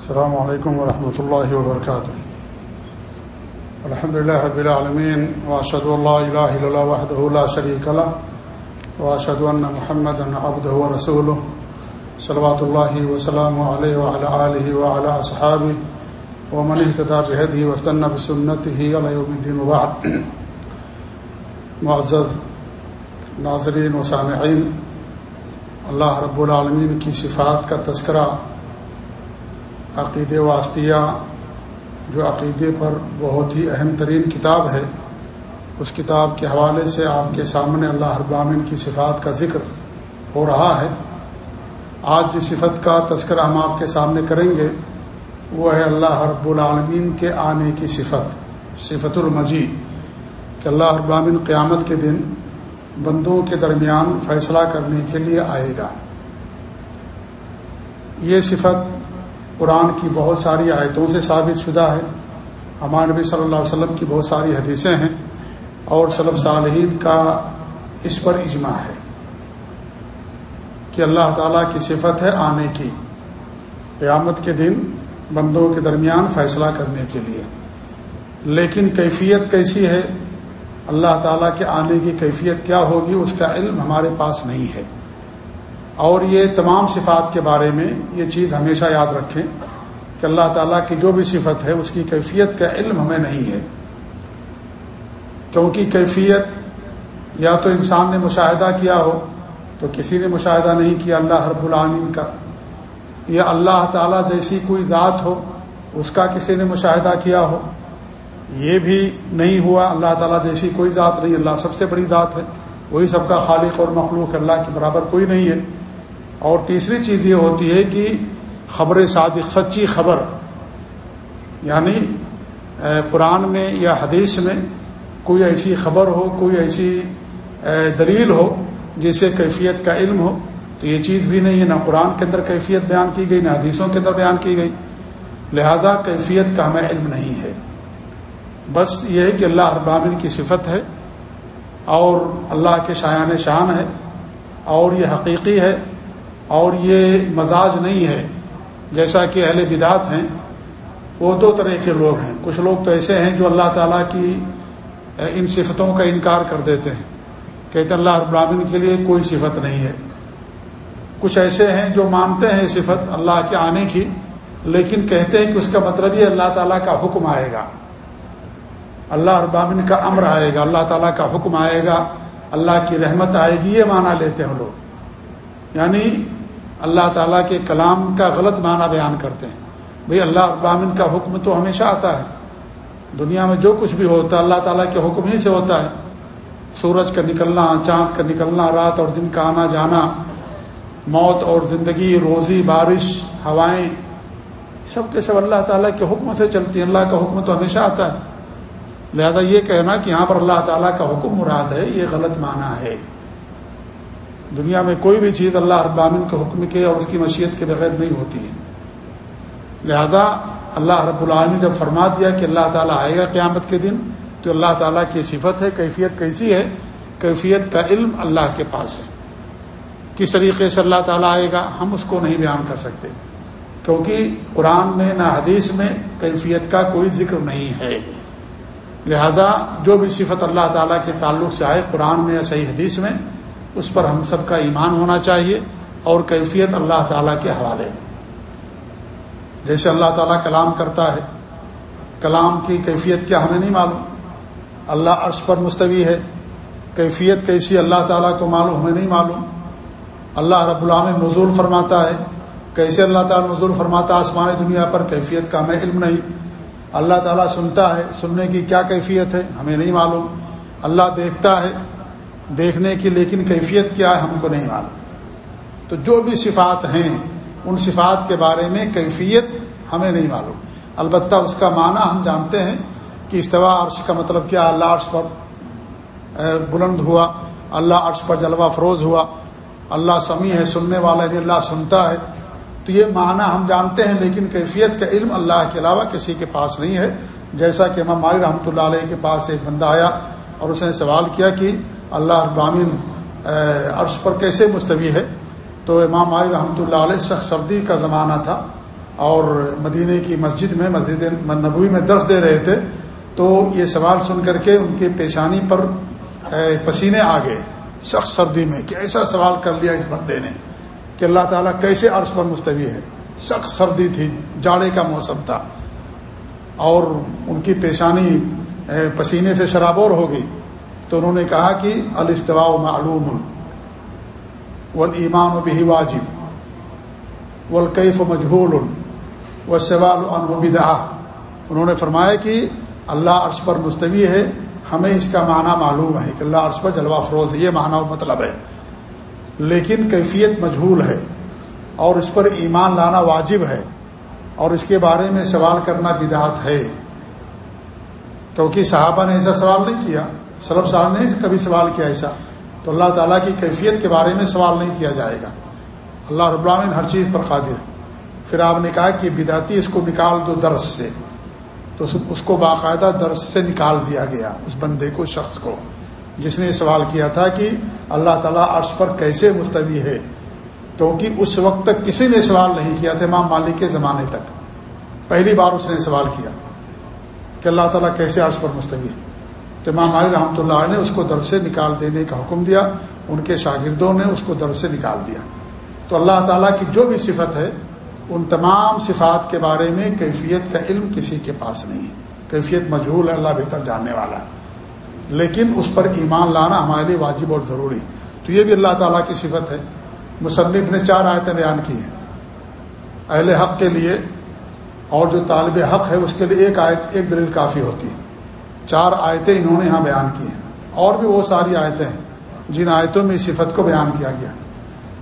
السلام علیکم ورحمۃ اللہ وبرکاتہ الحمد لله رب العالمين واشهد ان لا اله الا الله وحده لا شريك له واشهد ان محمدا عبده ورسوله، صلوات الله وسلامه عليه وعلى اله وعلى اصحابه ومن اهتدى بهديه واستنى بسنته الى يوم الدين وبعد. معزز ناظرین و سامعین، اللہ رب العالمین کی صفات کا تذکرہ عقید واسطیہ، جو عقیدے پر بہت ہی اہم ترین کتاب ہے، اس کتاب کے حوالے سے آپ کے سامنے اللہ رب کی صفات کا ذکر ہو رہا ہے۔ آج جس صفت کا تذکرہ ہم آپ کے سامنے کریں گے، وہ ہے اللہ رب العالمین کے آنے کی صفت صفت المجی کہ اللہ رب قیامت کے دن بندوں کے درمیان فیصلہ کرنے کے لیے آئے گا۔ یہ صفت قرآن کی بہت ساری آیتوں سے ثابت شدہ ہے۔ ہمارے نبی صلی اللہ علیہ وسلم کی بہت ساری حدیثیں ہیں اور صلب صالحین کا اس پر اجماع ہے کہ اللہ تعالیٰ کی صفت ہے آنے کی، قیامت کے دن بندوں کے درمیان فیصلہ کرنے کے لیے۔ لیکن کیفیت کیسی ہے؟ اللہ تعالیٰ کے آنے کی کیفیت کیا ہوگی؟ اس کا علم ہمارے پاس نہیں ہے۔ اور یہ تمام صفات کے بارے میں یہ چیز ہمیشہ یاد رکھیں کہ اللہ تعالیٰ کی جو بھی صفت ہے، اس کی کیفیت کا علم ہمیں نہیں ہے۔ کیونکہ کیفیت یا تو انسان نے مشاہدہ کیا ہو، تو کسی نے مشاہدہ نہیں کیا، اللہ رب العالمین کا۔ یا اللہ تعالیٰ جیسی کوئی ذات ہو، اس کا کسی نے مشاہدہ کیا ہو۔ یہ بھی نہیں ہوا، اللہ تعالیٰ جیسی کوئی ذات نہیں، اللہ سب سے بڑی ذات ہے۔ وہی سب کا خالق اور مخلوق اللہ کے برابر کوئی نہیں ہے۔ اور تیسری چیز یہ ہوتی ہے کہ خبر صادق، سچی خبر یعنی قرآن میں یا حدیث میں کوئی ایسی خبر ہو، کوئی ایسی دلیل ہو جسے کیفیت کا علم ہو، تو یہ چیز بھی نہیں ہے، نہ قرآن کے اندر کیفیت بیان کی گئی، نہ حدیثوں کے اندر بیان کی گئی۔ لہذا کیفیت کا ہمیں علم نہیں ہے۔ بس یہ ہے کہ اللہ ابامن کی صفت ہے اور اللہ کے شایان شان ہے اور یہ حقیقی ہے۔ اور یہ مزاج نہیں ہے، جیسا کہ اہل بدعت ہیں، وہ دو طرح کے لوگ ہیں۔ کچھ لوگ تو ایسے ہیں جو اللہ تعالیٰ کی ان صفتوں کا انکار کر دیتے ہیں۔ کہتے اللہ ابراہین کے لیے کوئی صفت نہیں ہے۔ کچھ ایسے ہیں جو مانتے ہیں صفت اللہ کے آنے کی، لیکن کہتے ہیں کہ اس کا مطلب یہ اللہ تعالیٰ کا حکم آئے گا۔ اللہ ابامن کا امر آئے گا، اللہ تعالیٰ کا حکم آئے گا۔ اللہ کی رحمت آئے گی، یہ معنی لیتے ہیں لوگ۔ یعنی اللہ تعالیٰ کے کلام کا غلط معنی بیان کرتے ہیں۔ بھئی اللہ ابامن کا حکم تو ہمیشہ آتا ہے۔ دنیا میں جو کچھ بھی ہوتا ہے، اللہ تعالیٰ کے حکم ہی سے ہوتا ہے۔ سورج کا نکلنا، چاند کا نکلنا، رات اور دن کا آنا جانا، موت اور زندگی، روزی، بارش، ہوائیں، سب کے سب اللہ تعالیٰ کے حکم سے چلتی ہیں۔ اللہ کا حکم تو ہمیشہ آتا ہے۔ لہذا یہ کہنا کہ یہاں پر اللہ تعالیٰ کا حکم مراد ہے، یہ غلط معنی ہے۔ دنیا میں کوئی بھی چیز اللہ ابامن کے حکم کے اور اس کی مشیت کے بغیر نہیں ہوتی ہے۔ لہذا اللہ رب العالمین جب فرما دیا کہ اللہ تعالیٰ آئے گا قیامت کے دن، تو اللہ تعالیٰ کی صفت ہے، کیفیت کیسی ہے؟ کیفیت کا علم اللہ کے پاس ہے۔ کس طریقے سے اللہ تعالیٰ آئے گا، ہم اس کو نہیں بیان کر سکتے۔ کیونکہ قرآن میں نہ حدیث میں کیفیت کا کوئی ذکر نہیں ہے۔ لہذا جو بھی صفت اللہ تعالیٰ کے تعلق سے آئے قرآن میں یا صحیح حدیث میں اس پر ہم سب کا ایمان ہونا چاہیے اور کیفیت اللہ تعالیٰ کے حوالے جیسے اللہ تعالیٰ کلام کرتا ہے، کلام کی کیفیت کیا ہمیں نہیں معلوم۔ اللہ عرش پر مستوی ہے، کیفیت کیسی اللہ تعالیٰ کو معلوم ہمیں نہیں معلوم۔ اللہ رب العام نزول فرماتا ہے، کیسے اللہ تعالیٰ نزول فرماتا آسمانی دنیا پر، کیفیت کا ہمیں علم نہیں۔ اللہ تعالیٰ سنتا ہے، سننے کی کیا کیفیت ہے ہمیں نہیں معلوم۔ اللہ دیکھتا ہے دیکھنے کی، لیکن کیفیت کیا ہے ہم کو نہیں معلوم۔ تو جو بھی صفات ہیں، ان صفات کے بارے میں کیفیت ہمیں نہیں معلوم۔ البتہ اس کا معنی ہم جانتے ہیں کہ استوا عرش کا مطلب کیا، اللہ عرش پر بلند ہوا، اللہ عرش پر جلوہ فروز ہوا، اللہ سمیع ہے، سننے والا یعنی اللہ سنتا ہے۔ تو یہ معنی ہم جانتے ہیں، لیکن کیفیت کا علم اللہ کے علاوہ کسی کے پاس نہیں ہے۔ جیسا کہ امام مالی رحمۃ اللہ علیہ کے پاس ایک بندہ آیا اور اس نے سوال کیا کہ اللہ ابراہین عرش پر کیسے مستوی ہے؟ تو امام مالی رحمۃ اللہ علیہ سخت سردی کا زمانہ تھا اور مدینہ کی مسجد میں، مسجد نبوی میں درس دے رہے تھے، تو یہ سوال سن کر کے ان کے پیشانی پر پسینے آ گئے سخت سردی میں کہ ایسا سوال کر لیا اس بندے نے کہ اللہ تعالیٰ کیسے عرش پر مستوی ہے؟ سخت سردی تھی، جاڑے کا موسم تھا اور ان کی پیشانی پسینے سے شرابور ہو گئی۔ تو انہوں نے کہا کہ الاستواء معلوم والایمان به واجب والکیف مجہول و سوال بدعہ۔ انہوں نے فرمایا کہ اللہ عرش پر مستوی ہے، ہمیں اس کا معنی معلوم ہے کہ اللہ عرش پر جلوہ فروز ہے، یہ معنی و مطلب ہے۔ لیکن کیفیت مجہول ہے اور اس پر ایمان لانا واجب ہے اور اس کے بارے میں سوال کرنا بدعت ہے۔ کیونکہ صحابہ نے ایسا سوال نہیں کیا۔ سلب صاحب نے کبھی سوال کیا ایسا؟ تو اللہ تعالیٰ کی کیفیت کے بارے میں سوال نہیں کیا جائے گا۔ اللہ رب العالمین ہر چیز پر قادر پھر آپ نے کہا کہ بدعتی اس کو نکال دو درس سے۔ تو اس کو باقاعدہ درس سے نکال دیا گیا اس بندے کو، شخص کو۔ جس نے سوال کیا تھا کہ اللہ تعالیٰ عرش پر کیسے مستوی ہے؟ کیونکہ اس وقت تک کسی نے سوال نہیں کیا تھا امام مالک کے زمانے تک۔ پہلی بار اس نے سوال کیا کہ اللہ تعالیٰ کیسے عرش پر مستوی ہے؟ تو امام مالک رحمۃ اللہ نے اس کو در سے نکال دینے کا حکم دیا، ان کے شاگردوں نے اس کو در سے نکال دیا۔ تو اللہ تعالیٰ کی جو بھی صفت ہے، ان تمام صفات کے بارے میں کیفیت کا علم کسی کے پاس نہیں ہے۔ کیفیت مجہول ہے، اللہ بہتر جاننے والا لیکن اس پر ایمان لانا ہمارے لیے واجب اور ضروری تو یہ بھی اللہ تعالیٰ کی صفت ہے۔ مصنف نے چار آیتیں بیان کی ہیں۔ اہل حق کے لیے اور جو طالب حق ہے، اس کے لیے ایک آیت، ایک دلیل کافی ہوتی ہے۔ چار آیتیں انہوں نے یہاں بیان کی ہیں۔ اور بھی وہ ساری آیتیں ہیں۔ جن آیتوں میں اس صفت کو بیان کیا گیا۔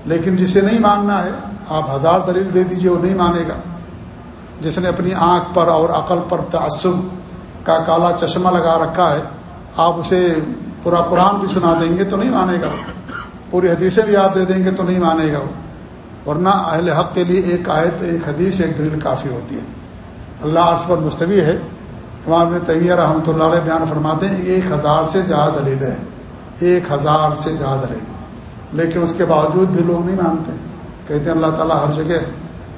لیکن جسے نہیں ماننا ہے، آپ ہزار دلیل دے دیجیے، وہ نہیں مانے گا۔ جس نے اپنی آنکھ پر اور عقل پر تعصب کا کالا چشمہ لگا رکھا ہے، آپ اسے پورا قرآن بھی سنا دیں گے تو نہیں مانے گا۔ پوری حدیثیں بھی آپ دے دیں گے تو نہیں مانے گا۔ ورنہ اہل حق کے لیے ایک آیت، ایک حدیث، ایک دلیل کافی ہوتی ہے۔ اللہ عرض پر مستوی ہے۔ امام نے طیہ رحمۃ اللہ علیہ بیان فرماتے ہیں، ایک ہزار سے زیادہ دلیل ہے ایک ہزار سے زیادہ دلیل۔ لیکن اس کے باوجود بھی لوگ نہیں مانتے۔ کہتے ہیں، اللہ تعالیٰ ہر جگہ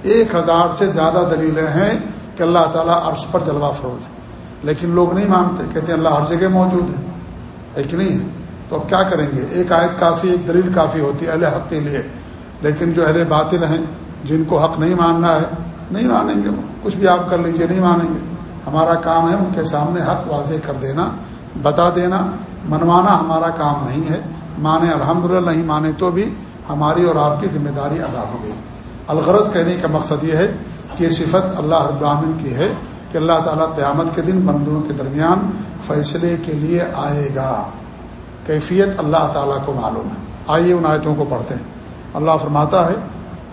ایک ہزار سے زیادہ دلیلیں ہیں کہ اللہ تعالیٰ عرش پر جلوہ فروز ہے۔ لیکن لوگ نہیں مانتے۔ کہتے ہیں، اللہ ہر جگہ موجود ہے۔ ایک نہیں ہے؟ تو اب کیا کریں گے؟ ایک آیت کافی، ایک دلیل کافی ہوتی ہے، اہل حق کے لیے۔ لیکن جو اہل باطل ہیں، جن کو حق نہیں ماننا ہے، نہیں مانیں گے وہ۔ کچھ بھی آپ کر لیجیے، نہیں مانیں گے۔ ہمارا کام ہے ان کے سامنے حق واضح کر دینا، بتا دینا، منوانا ہمارا کام نہیں ہے۔ مانے الحمد نہیں مانے تو بھی ہماری اور آپ کی ذمہ داری ادا ہو گئی۔ الغرض کہنے کا مقصد یہ ہے کہ صفت اللہ ابراہین کی ہے کہ اللہ تعالیٰ قیامت کے دن بندوں کے درمیان فیصلے کے لیے آئے گا۔ کیفیت اللہ تعالیٰ کو معلوم ہے۔ آئیے ان آیتوں کو پڑھتے ہیں۔ اللہ فرماتا ہے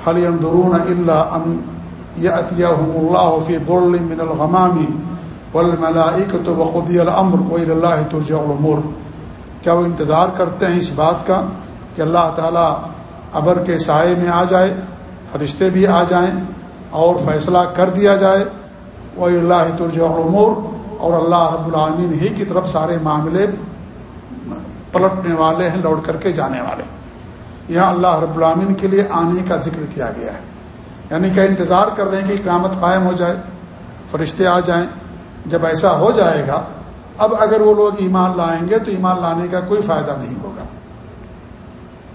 حلی اندرون اللہ ان اللہ فی من الغمامی والملائکت وقضی الامر ویل اللہ ترجع الامور کیا وہ انتظار کرتے ہیں اس بات کا کہ اللہ تعالیٰ ابر کے سائے میں آ جائے، فرشتے بھی آ جائیں اور فیصلہ کر دیا جائے۔ وہ اللہ ترجمور اور اللہ رب العالمین ہی کی طرف سارے معاملے پلٹنے والے ہیں، لوٹ کر کے جانے والے۔ یہاں اللہ رب العالمین کے لیے آنے کا ذکر کیا گیا ہے۔ یعنی کہ انتظار کر رہے ہیں کہ قیامت قائم ہو جائے، فرشتے آ جائیں۔ جب ایسا ہو جائے گا، اب اگر وہ لوگ ایمان لائیں گے تو ایمان لانے کا کوئی فائدہ نہیں ہوگا۔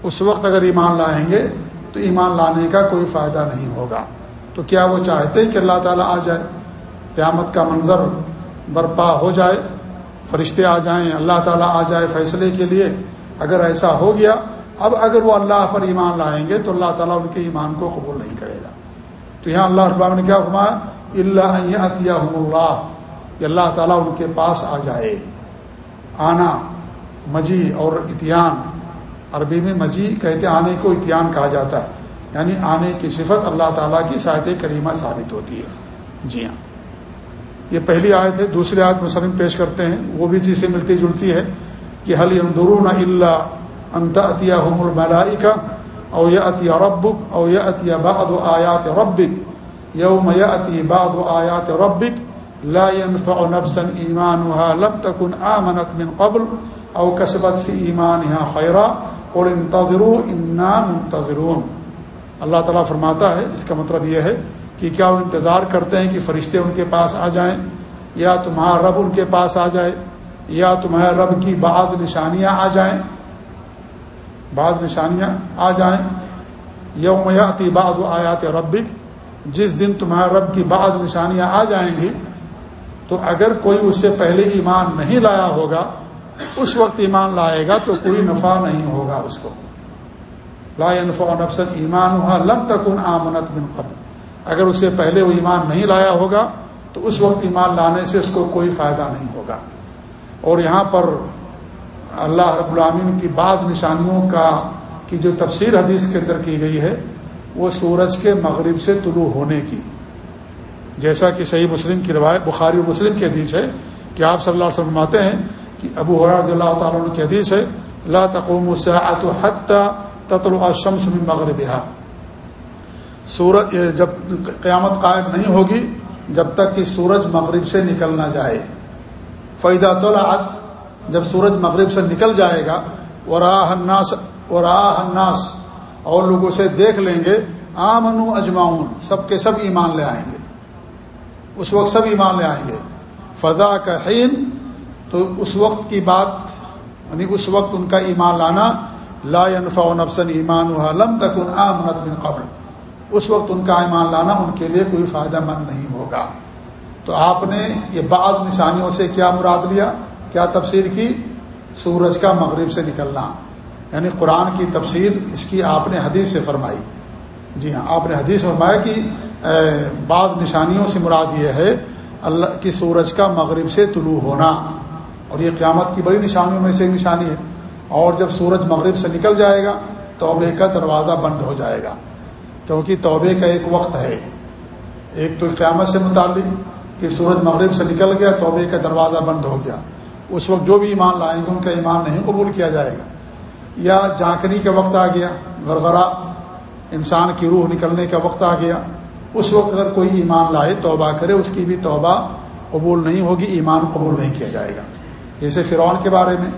اس وقت اگر ایمان لائیں گے تو ایمان لانے کا کوئی فائدہ نہیں ہوگا۔ تو کیا وہ چاہتے ہیں کہ اللہ تعالیٰ آ جائے؟ قیامت کا منظر برپا ہو جائے، فرشتے آ جائیں، اللہ تعالیٰ آ جائے فیصلے کے لیے۔ اگر ایسا ہو گیا، اب اگر وہ اللہ پر ایمان لائیں گے تو اللہ تعالیٰ ان کے ایمان کو قبول نہیں کرے گا۔ تو یہاں اللہ ابام نے کیا فرمایا؟ اللہ عطیہ اللہ کہ اللہ تعالیٰ ان کے پاس آ جائے۔ آنا مجی اور اتیان۔ عربی میں مجی کہتے آنے کو اتیان کہا جاتا ہے۔ یعنی آنے کی صفت اللہ تعالیٰ کی ساحت کریمہ ثابت ہوتی ہے۔ جی ہاں۔ یہ پہلی آیت ہے، دوسری آیت مسلم پیش کرتے ہیں۔ وہ بھی چیز ملتی جلتی ہے کہ حل اندرون اللہ انت عطیہ الملائی کا او یا عطیہ ربک او یا عطیہ باد و آیات ربک یوم یا عطی باد و آیات ربک لا ينفع نفسا ایمانها لم تكن آمنت من قبل او کسبت فی ایمانها خیرا اور انتظروا انا منتظرون. اللہ تعالیٰ فرماتا ہے، اس کا مطلب یہ ہے کہ کیا وہ انتظار کرتے ہیں کہ فرشتے ان کے پاس آ جائیں، یا تمہارا رب ان کے پاس آ جائے، یا تمہارے رب کی بعض نشانیاں آ جائیں بعض نشانیاں آ جائیں۔ یوم یاتی بعض آیات ربک، جس دن تمہارے رب کی بعض نشانیاں آ جائیں گی، تو اگر کوئی اس سے پہلے ایمان نہیں لایا ہوگا، اس وقت ایمان لائے گا تو کوئی نفع نہیں ہوگا اس کو۔ لا نفع نفسن ایمان ہوا لم تکن آمنت بن قبل۔ اگر اس سے پہلے وہ ایمان نہیں لایا ہوگا، تو اس وقت ایمان لانے سے اس کو کوئی فائدہ نہیں ہوگا۔ اور یہاں پر اللہ رب العامین کی بعض نشانیوں کا کی جو تفسیر حدیث کے اندر کی گئی ہے، وہ سورج کے مغرب سے طلوع ہونے کی۔ جیسا کہ صحیح مسلم کی روایت، بخاری و مسلم کی حدیث ہے کہ آپ صلی اللہ علیہ وسلم آتے ہیں کہ ابو رضی اللہ تعالیٰ عنہ کی حدیث ہے اللہ تقوم تطلع الشمس من مغربها۔ سورج، جب قیامت قائم نہیں ہوگی، جب تک کہ سورج مغرب سے نکل نہ جائے۔ فیدہ طلعت جب سورج مغرب سے نکل جائے گا وراہ الناس الناس، اور لوگوں سے دیکھ لیں گے آمن اجماؤن سب کے سب ایمان لے آئیں گے۔ اس وقت سب ایمان لے آئیں گے۔ فضا کا حین تو اس وقت کی بات یعنی اس وقت ان کا ایمان لانا، لا ينفع نفسا ایمان لم تکن آمنت من قبل۔ اس وقت ان کا ایمان لانا ان کے لیے کوئی فائدہ مند نہیں ہوگا۔ تو آپ نے یہ بعض نشانیوں سے کیا مراد لیا؟ کیا تفسیر کی؟ سورج کا مغرب سے نکلنا۔ یعنی قرآن کی تفسیر اس کی آپ نے حدیث سے فرمائی۔ جی ہاں آپ نے حدیث فرمایا کہ بعض نشانیوں سے مراد یہ ہے اللہ کی سورج کا مغرب سے طلوع ہونا۔ اور یہ قیامت کی بڑی نشانیوں میں سے ایک نشانی ہے۔ اور جب سورج مغرب سے نکل جائے گا، توبے کا دروازہ بند ہو جائے گا۔ کیونکہ توبے کا ایک وقت ہے۔ ایک تو قیامت سے متعلق کہ سورج مغرب سے نکل گیا، توبے کا دروازہ بند ہو گیا۔ اس وقت جو بھی ایمان لائیں گے، ان کا ایمان نہیں قبول کیا جائے گا۔ یا جانکنی کا وقت آ گیا گرگرا انسان کی روح نکلنے کا وقت آ گیا۔ اس وقت اگر کوئی ایمان لائے، توبہ کرے، اس کی بھی توبہ قبول نہیں ہوگی، ایمان قبول نہیں کیا جائے گا۔ جیسے فرعون کے بارے میں،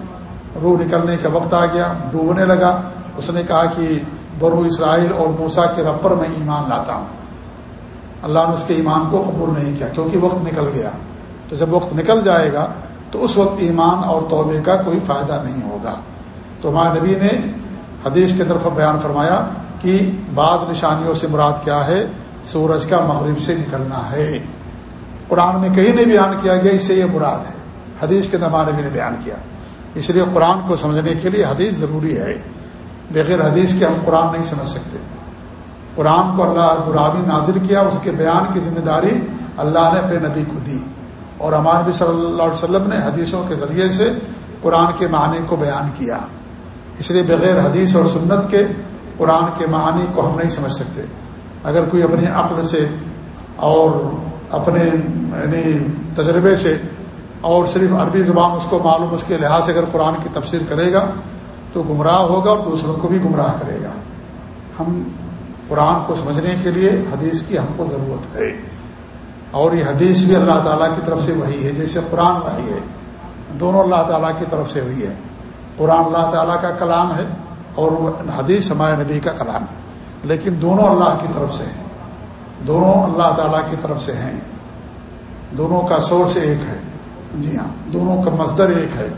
روح نکلنے کا وقت آ گیا، ڈوبنے لگا۔ اس نے کہا کہ برو اسرائیل اور موسا کے رب پر میں ایمان لاتا ہوں۔ اللہ نے اس کے ایمان کو قبول نہیں کیا، کیونکہ وقت نکل گیا۔ تو جب وقت نکل جائے گا تو اس وقت ایمان اور توبے کا کوئی فائدہ نہیں ہوگا۔ تو ہمارے نبی نے حدیث کے طرف بیان فرمایا کہ بعض نشانیوں سے مراد کیا ہے؟ سورج کا مغرب سے نکلنا ہے۔ قرآن میں کہیں نہیں بیان کیا گیا، اس سے یہ مراد ہے۔ حدیث کے ہمارے نبی نے بیان کیا۔ اس لیے قرآن کو سمجھنے کے لیے حدیث ضروری ہے۔ بغیر حدیث کے ہم قرآن نہیں سمجھ سکتے۔ قرآن کو اللہ برابی نازل کیا، اس کے بیان کی ذمہ داری اللہ نے اپنے نبی کو دی۔ اور ہمارے نبی صلی اللہ علیہ وسلم نے حدیثوں کے ذریعے سے قرآن کے معنی کو بیان کیا۔ اس لیے بغیر حدیث اور سنت کے قرآن کے معنی کو ہم نہیں سمجھ سکتے۔ اگر کوئی اپنے عقل سے اور اپنے یعنی تجربے سے اور صرف عربی زبان اس کو معلوم، اس کے لحاظ سے اگر قرآن کی تفسیر کرے گا تو گمراہ ہوگا اور دوسروں کو بھی گمراہ کرے گا۔ ہم قرآن کو سمجھنے کے لیے حدیث کی ہم کو ضرورت ہے۔ اور یہ حدیث بھی اللہ تعالیٰ کی طرف سے وہی ہے، جیسے قرآن وہی ہے۔ دونوں اللہ تعالیٰ کی طرف سے ہوئی ہے۔ قرآن اللہ تعالیٰ کا کلام ہے اور حدیث ہمارے نبی کا کلام لیکن دونوں اللہ کی طرف سے ہیں۔ دونوں اللہ تعالیٰ کی طرف سے ہیں۔ دونوں کا سورس ایک ہے۔ جی ہاں دونوں کا مزدر ایک ہے۔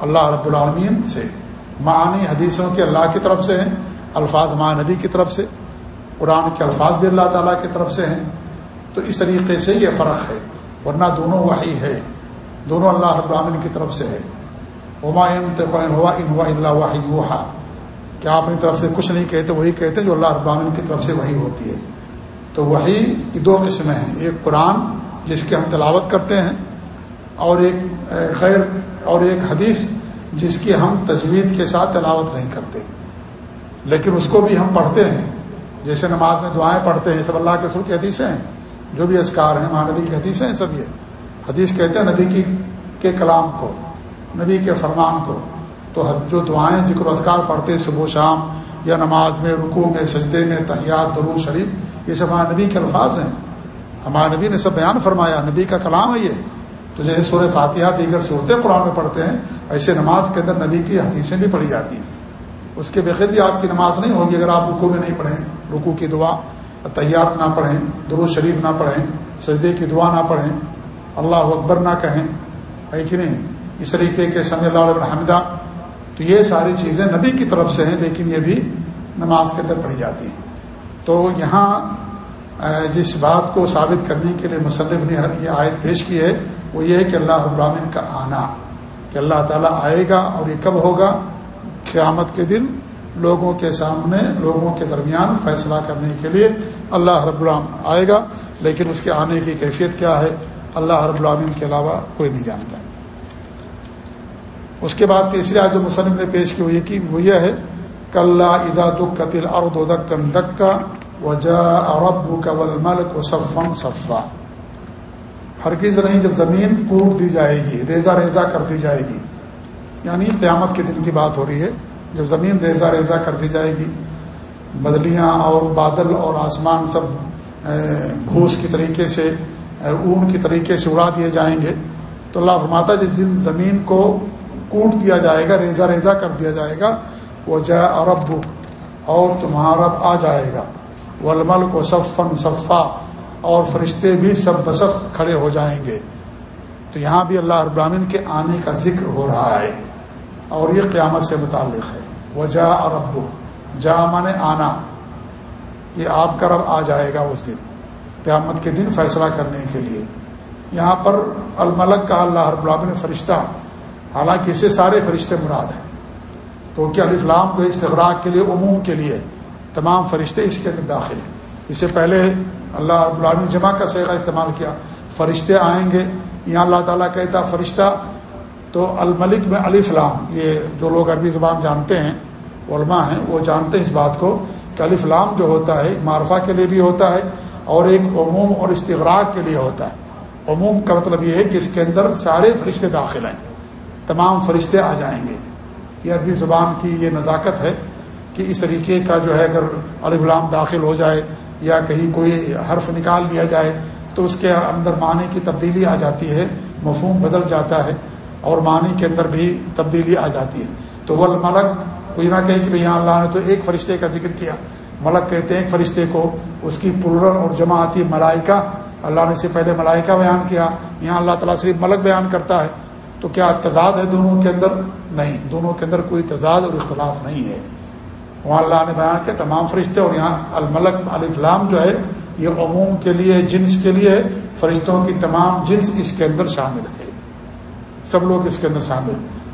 اللہ رب العالمین سے۔ معانی حدیثوں کے اللہ کی طرف سے ہیں، الفاظ ماں نبی کی طرف سے۔ قرآن کے الفاظ بھی اللہ تعالیٰ کی طرف سے ہیں۔ تو اس طریقے سے یہ فرق ہے، ورنہ دونوں وحی ہے دونوں اللہ رب العالمین کی طرف سے ہے ہوا ان ہوا اللہ واحی وحا کیا اپنی طرف سے کچھ نہیں کہتے، وہی کہتے جو اللہ رب العالمین کی طرف سے وہی ہوتی ہے۔ تو وہی کی دو قسمیں ہیں، ایک قرآن جس کی ہم تلاوت کرتے ہیں اور ایک خیر اور ایک حدیث جس کی ہم تجوید کے ساتھ تلاوت نہیں کرتے۔ لیکن اس کو بھی ہم پڑھتے ہیں، جیسے نماز میں دعائیں پڑھتے ہیں سب اللہ کے رسول کی حدیثیں ہیں۔ جو بھی اسکار ہیں مہانبی کی حدیثیں ہیں، سب یہ۔ حدیث کہتے ہیں نبی کی کے کلام کو، نبی کے فرمان کو۔ تو جو دعائیں ذکر و اذکار پڑھتے صبح و شام، یا نماز میں، رکوع میں، سجدے میں، تحیات درو شریف، یہ سب ہمارے نبی کے الفاظ ہیں۔ ہمارے نبی نے سب بیان فرمایا، نبی کا کلام ہے یہ۔ تو جیسے سورہ فاتحہ دیگر صورتیں قرآن میں پڑھتے ہیں، ایسے نماز کے اندر نبی کی حدیثیں بھی پڑھی جاتی ہیں۔ اس کے بغیر بھی آپ کی نماز نہیں ہوگی اگر آپ رکو میں نہیں پڑھیں۔ رکو کی دعا طیات نہ پڑھیں درو شریف نہ پڑھیں، سجدے کی دعا نہ پڑھیں، اللہ اکبر نہ کہیں۔ ہے کہ نہیں؟ اس طریقے کے سمی اللہ علیہ حمدہ تو یہ ساری چیزیں نبی کی طرف سے ہیں، لیکن یہ بھی نماز کے اندر پڑھی جاتی ہیں۔ تو یہاں جس بات کو ثابت کرنے کے لیے مصنف نے یہ آیت پیش کی ہے، وہ یہ ہے کہ اللہ ابراہین کا آنا، کہ اللہ تعالیٰ آئے گا اور یہ کب ہوگا؟ قیامت کے دن لوگوں کے سامنے، لوگوں کے درمیان فیصلہ کرنے کے لیے اللہ رب العام آئے گا، لیکن اس کے آنے کی کیفیت کیا ہے؟ اللہ رب العامین کے علاوہ کوئی نہیں جانتا۔ اس کے بعد تیسری آج جو مصنف نے پیش کی ہوئی کہ وہ یہ ہے کل ادا دک قطل ارد ادکن دکا وجا ارب قبل ملک و صفم صفا۔ ہرگز نہیں جب زمین کوٹ دی جائے گی ریزا ریزا کر دی جائے گی۔ یعنی قیامت کے دن کی بات ہو رہی ہے۔ جب زمین ریزا ریزا کر دی جائے گی، بدلیاں اور بادل اور آسمان سب بھوس کی طریقے سے اون کی طریقے سے اڑا دیے جائیں گے۔ تو اللہ فرماتا جس دن زمین کو کوٹ دیا جائے گا ریزا ریزا کر دیا جائے گا وہ جا عرب اور تمہارا آ جائے گا۔ ولمل کو صفن صفا، اور فرشتے بھی سب بصف کھڑے ہو جائیں گے۔ تو یہاں بھی اللہ ابراہین کے آنے کا ذکر ہو رہا ہے۔ اور یہ قیامت سے متعلق ہے۔ وہ جا اور ابو جا من آنا، یہ آپ کا رب آ جائے گا اس دن، قیامت کے دن فیصلہ کرنے کے لیے۔ یہاں پر الملک کا اللہ رب العالمین فرشتہ، حالانکہ اسے سارے فرشتے مراد ہیں۔ کیونکہ الفلام کو استغراق کے لیے، عموم کے لیے تمام فرشتے اس کے اندر داخل ہیں۔ اس سے پہلے اللہ رب العالمین جمع کا سیگا استعمال کیا۔ فرشتے آئیں گے، یہاں اللہ تعالیٰ کہتا فرشتہ تو الملک میں علی فلام، یہ جو لوگ عربی زبان جانتے ہیں، علماء ہیں، وہ جانتے ہیں اس بات کو کہ علی فلام جو ہوتا ہے، ایک معرفہ کے لیے بھی ہوتا ہے اور ایک عموم اور استغراق کے لیے ہوتا ہے۔ عموم کا مطلب یہ ہے کہ اس کے اندر سارے فرشتے داخل ہیں، تمام فرشتے آ جائیں گے۔ یہ عربی زبان کی یہ نزاکت ہے کہ اس طریقے کا جو ہے، اگر علی غلام داخل ہو جائے یا کہیں کوئی حرف نکال لیا جائے، تو اس کے اندر معنی کی تبدیلی آ جاتی ہے، مفہوم بدل جاتا ہے۔ اور معنی کے اندر بھی تبدیلی آ جاتی ہے۔ تو وہ ملک کوئی نہ کہے کہ بھائی یہاں اللہ نے تو ایک فرشتے کا ذکر کیا۔ ملک کہتے ہیں ایک فرشتے کو، اس کی پلرل اور جمع آتی ہے ملائکہ، اللہ نے سے پہلے ملائکہ بیان کیا۔ یہاں اللہ تعالیٰ صرف ملک بیان کرتا ہے۔ تو کیا تضاد ہے دونوں کے اندر؟ نہیں، دونوں کے اندر کوئی تضاد اور اختلاف نہیں ہے۔ وہاں اللہ نے بیان کیا تمام فرشتے اور یہاں الملک الفلام جو ہے، یہ عموم کے لیے، جنس کے لیے فرشتوں کی تمام جنس اس کے اندر شامل ہے۔ سب لوگ اس کے اندر شامل۔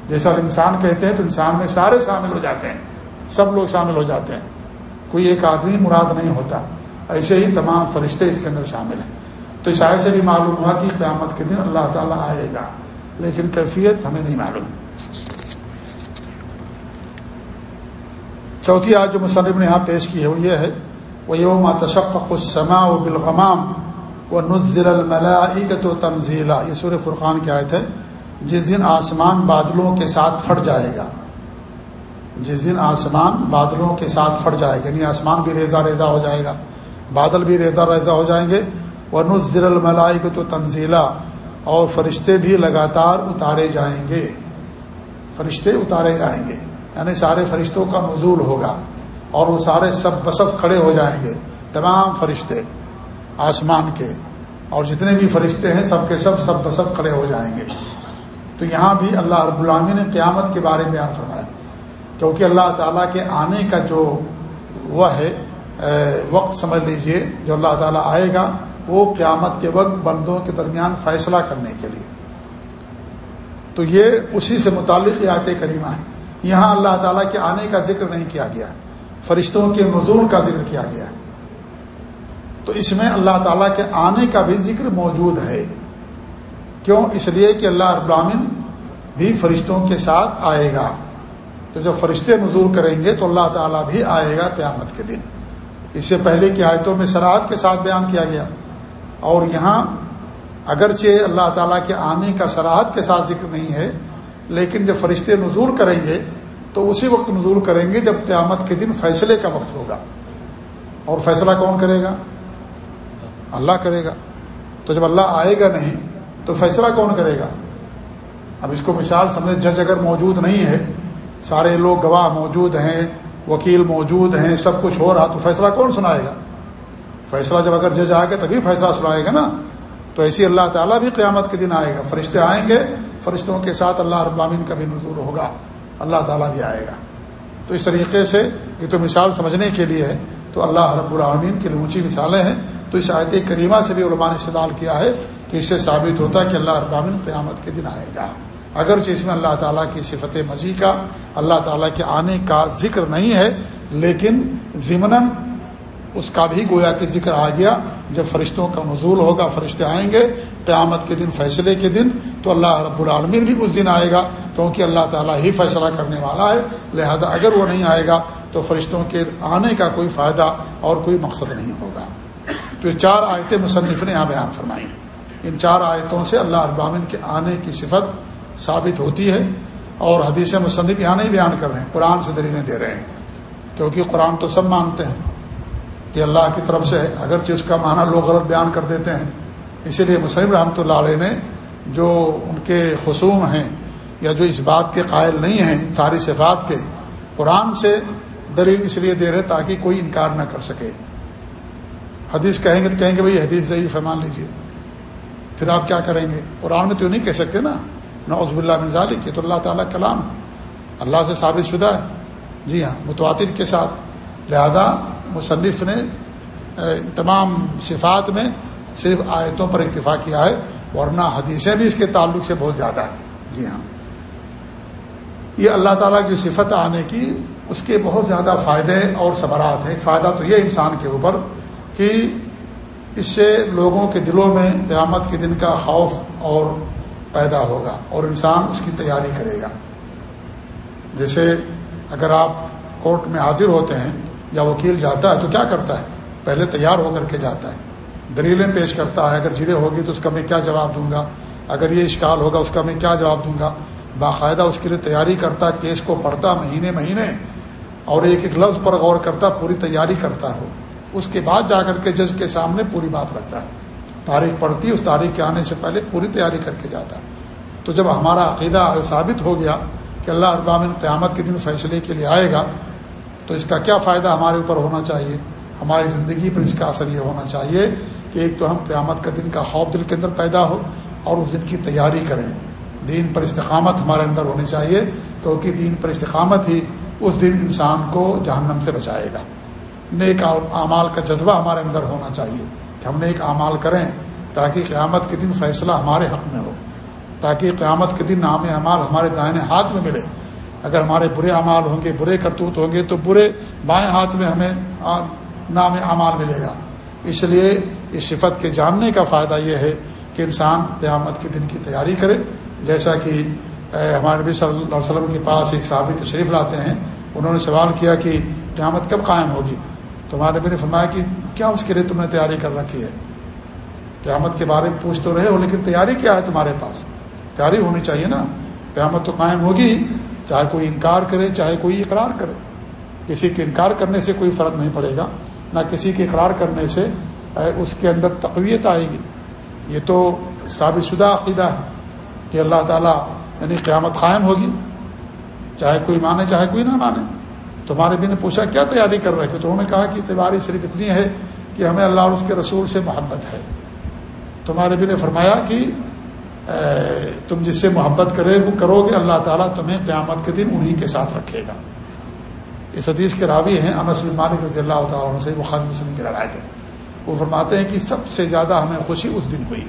جیسا انسان کہتے ہیں تو انسان میں سارے شامل ہو جاتے ہیں۔ سب لوگ شامل ہو جاتے ہیں۔ کوئی ایک آدمی مراد نہیں ہوتا۔ ایسے ہی تمام فرشتے اس کے اندر شامل ہیں۔ تو اس آئے سے بھی معلوم ہوا کہ قیامت کے دن اللہ تعالیٰ آئے گا۔ لیکن کیفیت ہمیں نہیں معلوم۔ چوتھی آج جو مصنف نے یہاں پیش کی ہے وہ یہ ہے وہ یوم تشق السما و بالغمام و نزل الملائکت و تنزیلا یہ سور فرقان کی آیت ہے۔ جس دن آسمان بادلوں کے ساتھ پھٹ جائے گا۔ جس دن آسمان بادلوں کے ساتھ پھٹ جائے گا یعنی آسمان بھی ریزا ریزا ہو جائے گا، بادل بھی ریزا ریزا ہو جائیں گے۔ وہ نزل الملائکت و تنزیلا، اور فرشتے بھی لگاتار اتارے جائیں گے۔ فرشتے اتارے جائیں گے یعنی سارے فرشتوں کا نزول ہوگا، اور وہ سارے سب بصف کھڑے ہو جائیں گے، تمام فرشتے آسمان کے۔ اور جتنے بھی فرشتے ہیں، سب کے سب سب بصف کھڑے ہو جائیں گے۔ تو یہاں بھی اللہ رب العامی نے قیامت کے بارے میں بیان فرمایا کیونکہ اللہ تعالیٰ کے آنے کا جو وہ ہے وقت سمجھ لیجیے، جو اللہ تعالیٰ آئے گا، وہ قیامت کے وقت بندوں کے درمیان فیصلہ کرنے کے لیے۔ تو یہ اسی سے متعلق آیت کریمہ ہے۔ یہاں اللہ تعالیٰ کے آنے کا ذکر نہیں کیا گیا فرشتوں کے نزول کا ذکر کیا گیا تو اس میں اللہ تعالیٰ کے آنے کا بھی ذکر موجود ہے۔ کیوں؟ اس لیے کہ اللہ ابراہین بھی فرشتوں کے ساتھ آئے گا۔ تو جب فرشتے نزول کریں گے تو اللہ تعالیٰ بھی آئے گا قیامت کے دن۔ اس سے پہلے کی آیتوں میں سراحت کے ساتھ بیان کیا گیا۔ اور یہاں اگرچہ اللہ تعالیٰ کے آنے کا سراحت کے ساتھ ذکر نہیں ہے، لیکن جب فرشتے نزول کریں گے تو اسی وقت نزول کریں گے جب قیامت کے دن فیصلے کا وقت ہوگا۔ اور فیصلہ کون کرے گا؟ اللہ کرے گا۔ تو جب اللہ آئے گا نہیں تو فیصلہ کون کرے گا؟ اب اس کو مثال سمجھے، جج اگر موجود نہیں ہے، سارے لوگ گواہ موجود ہیں، وکیل موجود ہیں، سب کچھ ہو رہا، تو فیصلہ کون سنائے گا؟ فیصلہ جب اگر جج آئے گا، تبھی فیصلہ سنائے گا نا؟ تو ایسی اللہ تعالیٰ بھی قیامت کے دن آئے گا۔ فرشتے آئیں گے، فرشتوں کے ساتھ اللہ ابامین کا بھی نظور ہوگا۔ اللہ تعالیٰ بھی آئے گا۔ تو اس طریقے سے، یہ تو مثال سمجھنے کے لیے ہے، تو اللہ رب العالمین کی اونچی مثالیں ہیں۔ تو اس آیت کریمہ سے بھی علماء نے استعمال کیا ہے کہ اس سے ثابت ہوتا ہے کہ اللہ ابامین قیامت کے دن آئے گا۔ اگرچہ اس میں اللہ تعالیٰ کی صفت مجی کا، اللہ تعالیٰ کے آنے کا ذکر نہیں ہے، لیکن ضمن اس کا بھی گویا کہ ذکر آ گیا۔ جب فرشتوں کا نزول ہوگا، فرشتے آئیں گے قیامت کے دن، فیصلے کے دن، تو اللہ رب العالمین بھی اس دن آئے گا۔ کیونکہ اللہ تعالیٰ ہی فیصلہ کرنے والا ہے، لہذا اگر وہ نہیں آئے گا، تو فرشتوں کے آنے کا کوئی فائدہ اور کوئی مقصد نہیں ہوگا۔ تو یہ چار آیتیں مصنف نے یہاں بیان فرمائی ان چار آیتوں سے اللہ ابامن کے آنے کی صفت ثابت ہوتی ہے اور حدیث مصنف یہاں نہیں بیان کر رہے ہیں، قرآن سے دلیلیں دے رہے ہیں۔ کیونکہ قرآن تو سب مانتے ہیں۔ کہ اللہ کی طرف سے اگرچہ اس کا معنی لوگ غلط بیان کر دیتے ہیں، اسی لیے مسلم رحمۃ اللہ علیہ نے جو ان کے خصوم ہیں یا جو اس بات کے قائل نہیں ہیں ان ساری صفات کے، قرآن سے دلیل اس لیے دے رہے تاکہ کوئی انکار نہ کر سکے۔ حدیث کہیں گے تو کہیں گے بھائی حدیث ضعیف ہے، مان لیجیے پھر آپ کیا کریں گے؟ قرآن میں تو نہیں کہہ سکتے نا عزب اللہ بن ذالک، یہ تو اللہ تعالیٰ کلام ہے۔ اللہ سے ثابت شدہ ہے۔ جی ہاں متواتر کے ساتھ۔ لہذا مصنف نے تمام صفات میں صرف آیتوں پر اکتفا کیا ہے، ورنہ حدیثیں بھی اس کے تعلق سے بہت زیادہ ہیں۔ جی ہاں۔ یہ اللہ تعالیٰ کی صفت آنے کی اس کے بہت زیادہ فائدے اور صبرات ہیں۔ فائدہ تو یہ انسان کے اوپر کہ اس سے لوگوں کے دلوں میں قیامت کے دن کا خوف اور پیدا ہوگا اور انسان اس کی تیاری کرے گا۔ جیسے اگر آپ کورٹ میں حاضر ہوتے ہیں یا وکیل جاتا ہے تو کیا کرتا ہے؟ پہلے تیار ہو کر کے جاتا ہے۔ دلیلیں پیش کرتا ہے۔ اگر جرے ہوگی تو اس کا میں کیا جواب دوں گا؟ اگر یہ اشکال ہوگا اس کا میں کیا جواب دوں گا؟ باقاعدہ اس کے لیے تیاری کرتا کیس کو پڑھتا مہینے مہینے اور ایک ایک لفظ پر غور کرتا، پوری تیاری کرتا ہو۔ اس کے بعد جا کر کے جج کے سامنے پوری بات رکھتا ہے۔ تاریخ پڑھتی اس تاریخ کے آنے سے پہلے پوری تیاری کر کے جاتا ہے۔ تو جب ہمارا عقیدہ ثابت ہو گیا کہ اللہ ابامن قیامت کے دن فیصلے کے لیے آئے گا، تو اس کا کیا فائدہ ہمارے اوپر ہونا چاہیے؟ ہماری زندگی پر اس کا اثر یہ ہونا چاہیے کہ ایک تو ہم قیامت کا دن کا خوف دل کے اندر پیدا ہو اور اس دن کی تیاری کریں۔ دین پر استقامت ہمارے اندر ہونی چاہیے، کیونکہ دین پر استقامت ہی اس دن انسان کو جہنم سے بچائے گا۔ نیک اعمال کا جذبہ ہمارے اندر ہونا چاہیے کہ ہم نیک اعمال کریں تاکہ قیامت کے دن فیصلہ ہمارے حق میں ہو، تاکہ قیامت کے دن نام اعمال ہمارے دائیں ہاتھ میں ملے۔ اگر ہمارے برے اعمال ہوں گے، برے کرتوت ہوں گے، تو برے بائیں ہاتھ میں ہمیں نام اعمال ملے گا۔ اس لیے اس صفت کے جاننے کا فائدہ یہ ہے کہ انسان قیامت کے دن کی تیاری کرے۔ جیسا کہ ہمارے نبی صلی اللہ علیہ وسلم کے پاس ایک صحابی تشریف لاتے ہیں۔ انہوں نے سوال کیا کہ قیامت کب قائم ہوگی؟ تو ہمارے نبی نے فرمایا کہ کیا اس کے لیے تم نے تیاری کر رکھی ہے؟ قیامت کے بارے میں پوچھ تو رہے ہو، لیکن تیاری کیا ہے تمہارے پاس؟ تیاری ہونی چاہیے نا۔ قیامت تو قائم ہوگی، چاہے کوئی انکار کرے، چاہے کوئی اقرار کرے۔ کسی کے انکار کرنے سے کوئی فرق نہیں پڑے گا، نہ کسی کے اقرار کرنے سے اس کے اندر تقویت آئے گی۔ یہ تو ثابت شدہ عقیدہ ہے کہ اللہ تعالیٰ یعنی قیامت قائم ہوگی، چاہے کوئی مانے، چاہے کوئی نہ مانے۔ تمہارے بھی نے پوچھا، کیا تیاری کر رہے تھے تو انہوں نے کہا کہ تیواری صرف اتنی ہے کہ ہمیں اللہ اور اس کے رسول سے محبت ہے۔ تمہارے بھی نے فرمایا کہ تم جس سے محبت کرے، وہ کرو گے۔ اللہ تعالیٰ تمہیں قیامت کے دن انہی کے ساتھ رکھے گا۔ اس حدیث کے راوی ہیں، انس مالک رضی اللہ تعالیٰ سے وہ مسلم کی روایت ہے۔ وہ فرماتے ہیں کہ سب سے زیادہ ہمیں خوشی اس دن ہوئی۔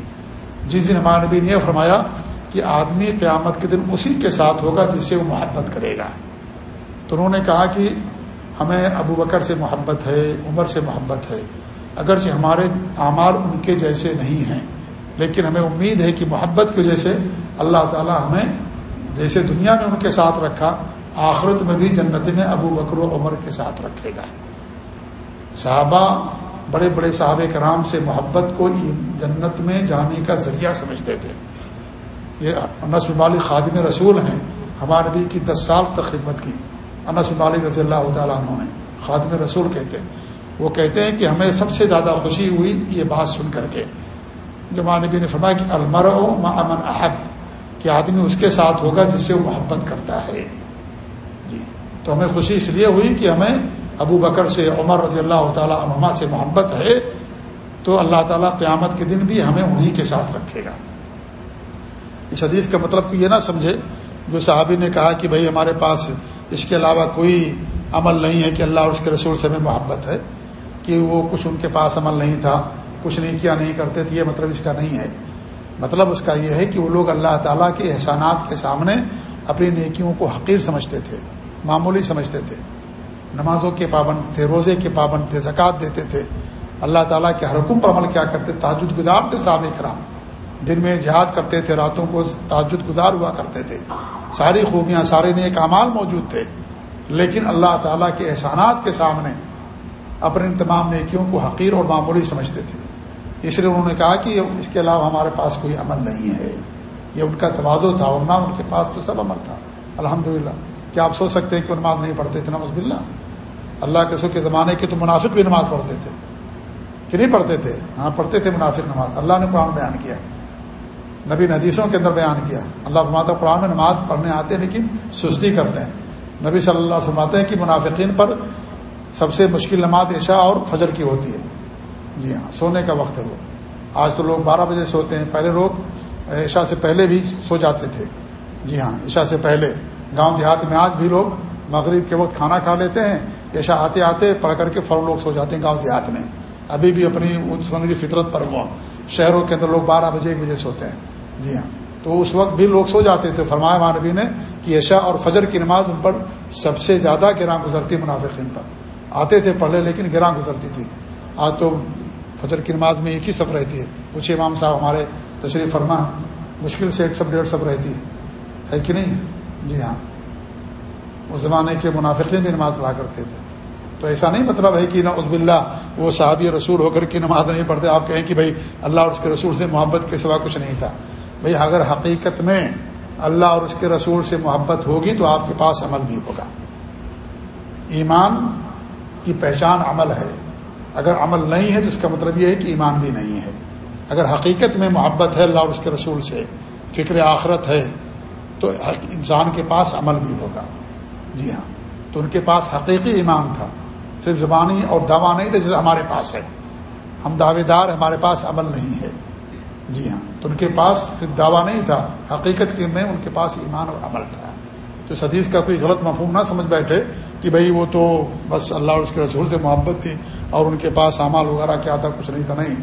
جس دن ہمارے نبی نے یہ فرمایا کہ آدمی قیامت کے دن اسی کے ساتھ ہوگا جس سے وہ محبت کرے گا۔ تو انہوں نے کہا کہ ہمیں ابو بکر سے محبت ہے، عمر سے محبت ہے۔ اگرچہ ہمارے اعمال ان کے جیسے نہیں ہیں، لیکن ہمیں امید ہے کہ محبت کی وجہ سے اللہ تعالی ہمیں جیسے دنیا میں ان کے ساتھ رکھا، آخرت میں بھی جنت میں ابو بکر و عمر کے ساتھ رکھے گا۔ صحابہ، بڑے بڑے صحابہ کرام سے محبت کو جنت میں جانے کا ذریعہ سمجھتے تھے۔ یہ انس مالک خادم رسول ہیں، ہمارے نبی کی دس سال تک خدمت کی۔ انس مالک رضی اللہ تعالیٰ عنہ نے خادم رسول کہتے ہیں۔ وہ کہتے ہیں کہ ہمیں سب سے زیادہ خوشی ہوئی یہ بات سن کر کے۔ جو ماں نبی نے فرمایا کہ المر امن احب، کہ آدمی اس کے ساتھ ہوگا جس سے وہ محبت کرتا ہے۔ جی تو ہمیں خوشی اس لیے ہوئی کہ ہمیں ابو بکر سے عمر رضی اللہ تعالیٰ عنما سے محبت ہے۔ تو اللہ تعالیٰ قیامت کے دن بھی ہمیں انہی کے ساتھ رکھے گا۔ اس حدیث کا مطلب یہ نہ سمجھے، جو صحابی نے کہا کہ بھائی ہمارے پاس اس کے علاوہ کوئی عمل نہیں ہے کہ اللہ اور اس کے رسول سے ہمیں محبت ہے، کہ وہ کچھ ان کے پاس عمل نہیں تھا، کچھ نہیں کیا، نہیں کرتے تھے، یہ مطلب اس کا نہیں ہے۔ مطلب اس کا یہ ہے کہ وہ لوگ اللہ تعالیٰ کے احسانات کے سامنے اپنی نیکیوں کو حقیر سمجھتے تھے، معمولی سمجھتے تھے۔ نمازوں کے پابند تھے، روزے کے پابند تھے، زکوٰۃ دیتے تھے۔ اللہ تعالیٰ کے حرکم پر عمل کیا کرتے تاجد گزار تھے صاحب کرام۔ دن میں جہاد کرتے تھے، راتوں کو تاجد گزار ہوا کرتے تھے۔ ساری خوبیاں، سارے نیک اعمال موجود تھے۔ لیکن اللہ تعالیٰ کے احسانات کے سامنے اپنے تمام نیکیوں کو حقیر اور معمولی سمجھتے تھے۔ اس لیے انہوں نے کہا کہ اس کے علاوہ ہمارے پاس کوئی عمل نہیں ہے۔ یہ ان کا توازو تھا ورنہ ان کے پاس تو سب عمل تھا۔ الحمد للہ کیا آپ سوچ سکتے ہیں کہ وہ نماز نہیں پڑھتے تھے نماز بلّہ اللہ کے سو کے زمانے کے تو منافق بھی نماز پڑھتے تھے۔ کہ نہیں پڑھتے تھے؟ ہاں پڑھتے تھے منافق نماز۔ اللہ نے قرآن بیان کیا۔ نبی ندیسوں کے اندر بیان کیا اللہ فرماتا قرآن میں نماز پڑھنے آتے ہیں لیکن سستی کرتے ہیں۔ نبی صلی اللہ علیہ فرماتے ہیں کہ منافقین پر سب سے مشکل نماز عشاء اور فجر کی ہوتی ہے۔ جی ہاں سونے کا وقت ہے وہ۔ آج تو لوگ بارہ بجے سوتے ہیں۔ پہلے لوگ عشاء سے پہلے بھی سو جاتے تھے۔ جی ہاں عشاء سے پہلے۔ گاؤں دیہات میں آج بھی لوگ مغرب کے وقت کھانا کھا لیتے ہیں۔ عشاء آتے آتے پڑھ کر کے فوراً لوگ سو جاتے ہیں گاؤں دیہات میں۔ ابھی بھی اپنی کی فطرت پر ہوا شہروں کے اندر لوگ بارہ بجے، ایک بجے سوتے ہیں۔ جی ہاں۔ تو اس وقت بھی لوگ سو جاتے تھے۔ فرمایا مانبی نے کہ عشاء اور فجر کی نماز ان پر سب سے زیادہ گراں گزرتی منافقین پر۔ آتے تھے پڑھ لے لیکن گراں گزرتی تھی۔ آج تو فجر کی نماز میں ایک ہی سب رہتی ہے۔ پوچھے امام صاحب، ہمارے تشریف فرما، مشکل سے ایک سب، ڈیڑھ سب رہتی ہے کہ نہیں؟ جی ہاں۔ اس زمانے کے منافقین بھی نماز پڑھا کرتے تھے۔ تو ایسا نہیں مطلب ہے کہ نہ عزب اللہ وہ صحابی رسول ہو کر کے نماز نہیں پڑھتے۔ آپ کہیں کہ بھائی اللہ اور اس کے رسول سے محبت کے سوا کچھ نہیں تھا۔ بھائی اگر حقیقت میں اللہ اور اس کے رسول سے محبت ہوگی تو آپ کے پاس عمل بھی ہوگا۔ ایمان کی پہچان عمل ہے۔ اگر عمل نہیں ہے تو اس کا مطلب یہ ہے کہ ایمان بھی نہیں ہے۔ اگر حقیقت میں محبت ہے اللہ اور اس کے رسول سے، فکر آخرت ہے، تو انسان کے پاس عمل بھی ہوگا۔ جی ہاں۔ تو ان کے پاس حقیقی ایمان تھا۔ صرف زبانی اور دعویٰ نہیں تھا جیسے ہمارے پاس ہے۔ ہم دعوے دار ہمارے پاس عمل نہیں ہے۔ جی ہاں تو ان کے پاس صرف دعویٰ نہیں تھا، حقیقت کے میں ان کے پاس ایمان اور عمل تھا۔ تو اس حدیث کا کوئی غلط مفہوم نہ سمجھ بیٹھے کہ بھائی وہ تو بس اللہ اور اس کے رسول سے محبت تھی اور ان کے پاس اعمال وغیرہ کیا تھا، کچھ نہیں تھا، نہیں۔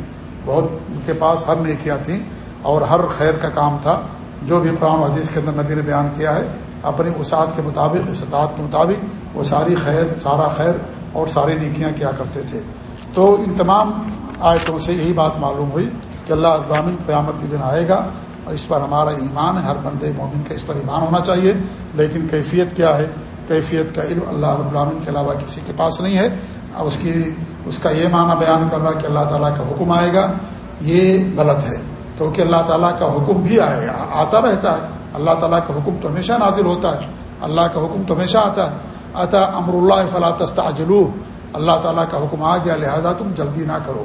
بہت ان کے پاس ہر نیکیاں تھیں اور ہر خیر کا کام تھا۔ جو بھی قرآن حدیث کے اندر نبی نے بیان کیا ہے، اپنی وسعت کے مطابق، استطاعت کے مطابق، وہ ساری خیر، سارا خیر اور ساری نیکیاں کیا کرتے تھے۔ تو ان تمام آیتوں سے یہی بات معلوم ہوئی کہ اللہ ابامن قیامت کے دن آئے گا اور اس پر ہمارا ایمان ہے، ہر بندے مومن کا اس پر ایمان ہونا چاہیے۔ لیکن کیفیت کیا ہے؟ کیفیت کا علم اللہ رب العالمین کے علاوہ کسی کے پاس نہیں ہے۔ اس کی، اس کا یہ معنی بیان کرنا کہ اللہ تعالیٰ کا حکم آئے گا۔ یہ غلط ہے۔ کیونکہ اللہ تعالیٰ کا حکم بھی آئے گا آتا رہتا ہے۔ اللہ تعالیٰ کا حکم تو ہمیشہ نازل ہوتا ہے۔ اللہ کا حکم تو ہمیشہ آتا ہے۔ آتا امر اللہ فلاں تستعجلو اللہ تعالیٰ کا حکم آ گیا، لہذا تم جلدی نہ کرو۔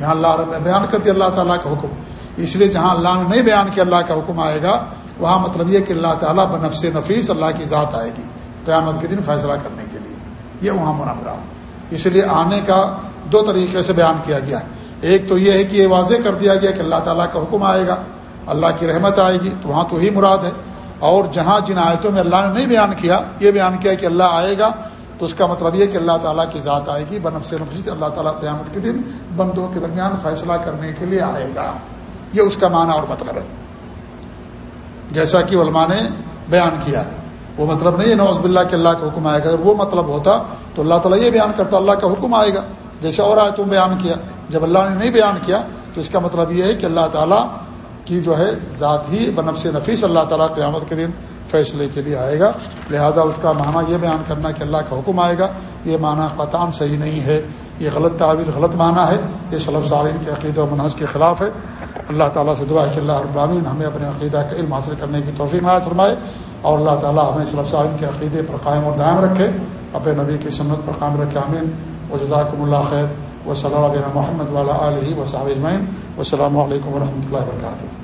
یہاں اللہ نے بیان کر دیا اللہ تعالیٰ کا حکم۔ اس لیے جہاں اللہ نے نہیں بیان کیا، اللہ کا حکم آئے گا۔ وہاں مطلب یہ کہ اللہ تعالیٰ بنفس نفیس اللہ کی ذات آئے گی قیامت کے دن فیصلہ کرنے کے لیے۔ یہ وہاں منافرات۔ اس لیے آنے کا دو طریقے سے بیان کیا گیا۔ ایک تو یہ ہے کہ یہ واضح کر دیا گیا کہ اللہ تعالیٰ کا حکم آئے گا، اللہ کی رحمت آئے گی، تو وہاں تو ہی مراد ہے۔ اور جہاں جن آیتوں میں اللہ نے نہیں بیان کیا، یہ بیان کیا کہ اللہ آئے گا، تو اس کا مطلب یہ کہ اللہ تعالیٰ کی ذات آئے گی بنف سے نفسی اللہ تعالیٰ قیامت کے دن بندوں کے درمیان فیصلہ کرنے کے لیے آئے گا۔ یہ اس کا معنی اور مطلب ہے۔ جیسا کہ علماء نے بیان کیا، وہ مطلب نہیں ہے نوز باللہ کہ اللہ کا حکم آئے گا۔ اگر وہ مطلب ہوتا، تو اللہ تعالیٰ یہ بیان کرتا، اللہ کا حکم آئے گا۔ جیسے اور آئے تم بیان کیا، جب اللہ نے نہیں بیان کیا، تو اس کا مطلب یہ ہے کہ اللہ تعالیٰ کی جو ہے ذات ہی بنب سے نفیس اللہ تعالیٰ قیامت کے دن فیصلے کے لیے آئے گا۔ لہذا اس کا معنی یہ بیان کرنا کہ اللہ کا حکم آئے گا۔ یہ معنی قطان صحیح نہیں ہے۔ یہ غلط تعبیر، غلط معنی ہے۔ یہ صلب صارین کے عقیدہ و منحص کے خلاف ہے۔ اللہ تعالیٰ سے دعا ہے کہ اللہ ابراہین ہمیں اپنے عقیدہ کا علم حاصل کرنے کی توفیق نہ فرمائے اور اللہ تعالیٰ ہمیں صلب صارین کے عقیدے پر قائم اور دائم رکھے۔ اپنے نبی کی سنت پر قائم رکھے امین و جزاکم اللہ خیر۔ و صلی اللہ محمد والا علیہ و اجمعین اجمین و السلام علیکم و رحمۃ اللہ وبرکاتہ